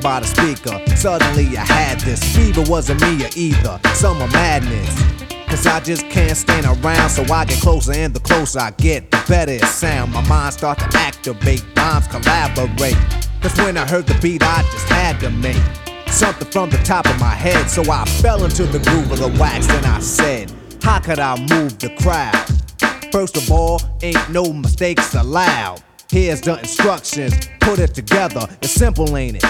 by the speaker. Suddenly I had this fever, wasn't me or either. Summer madness. Cause I just can't stand around, so I get closer, and the closer I get, the better it sound. My mind start to activate, rhymes collaborate. Cause when I heard the beat, I just had to make something from the top of my head. So I fell into the groove of the wax, and I said, How could I move the crowd? First of all, ain't no mistakes allowed. Here's the instructions, put it together. It's simple, ain't it?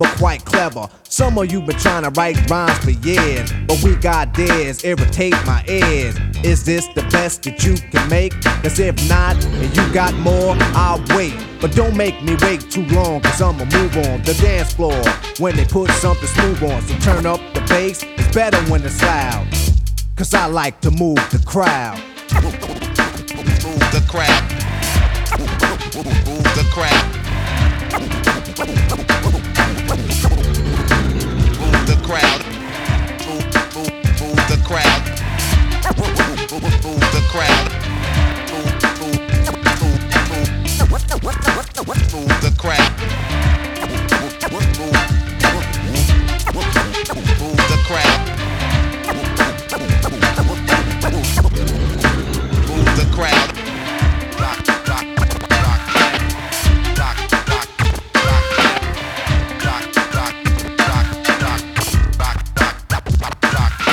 But quite clever. Some of you been trying to write rhymes for years, but we got dares, irritate my ears. Is this the best that you can make? Cause if not, and you got more, I'll wait. But don't make me wait too long, cause I'ma move on the dance floor when they put something smooth on. So turn up the bass, it's better when it's loud. Cause I like to move the crowd. Move the crowd. Move the crowd.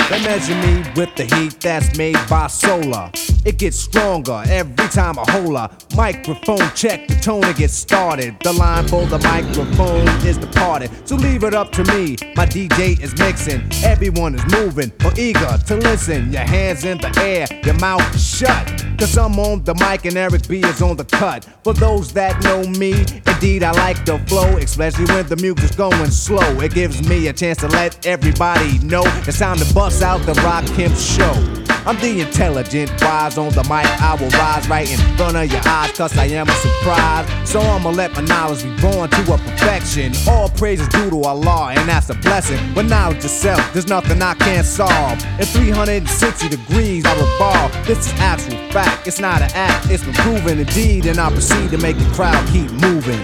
They measure me with the heat that's made by solar. It gets stronger every time I hold a microphone check. The tone it gets started. The line for the microphone is departed. So leave it up to me. My DJ is mixing. Everyone is moving or eager to listen. Your hands in the air, your mouth shut. Cause I'm on the mic and Eric B is on the cut. For those that know me, indeed I like the flow, especially when the music's going slow. It gives me a chance to let everybody know it's time to bust out the Rakim show. I'm the intelligent, wise on the mic. I will rise right in front of your eyes, cause I am a surprise. So I'ma let my knowledge be born to a perfection. All praise is due to Allah, and that's a blessing. But knowledge itself, there's nothing I can't solve. In 360 degrees, I revolve. This is actual fact, it's not an act, it's been proven indeed. And I proceed to make the crowd keep moving.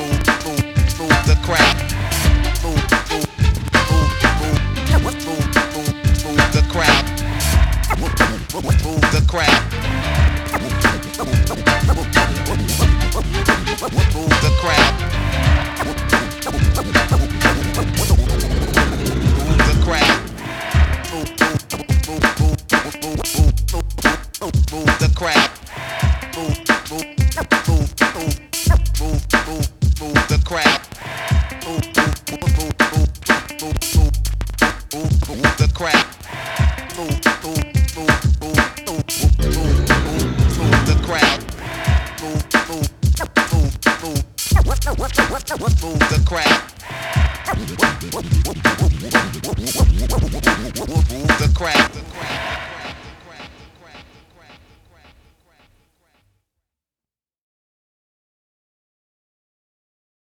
Move, move, move the crowd. Move, the crowd. Move, move, move, move, move, move, move the crowd. Move, move, move, move, move, move, move, the crowd. Move, move, move, move, move, move, move, the crowd. Move, move, move, move, move the. Move the crowd.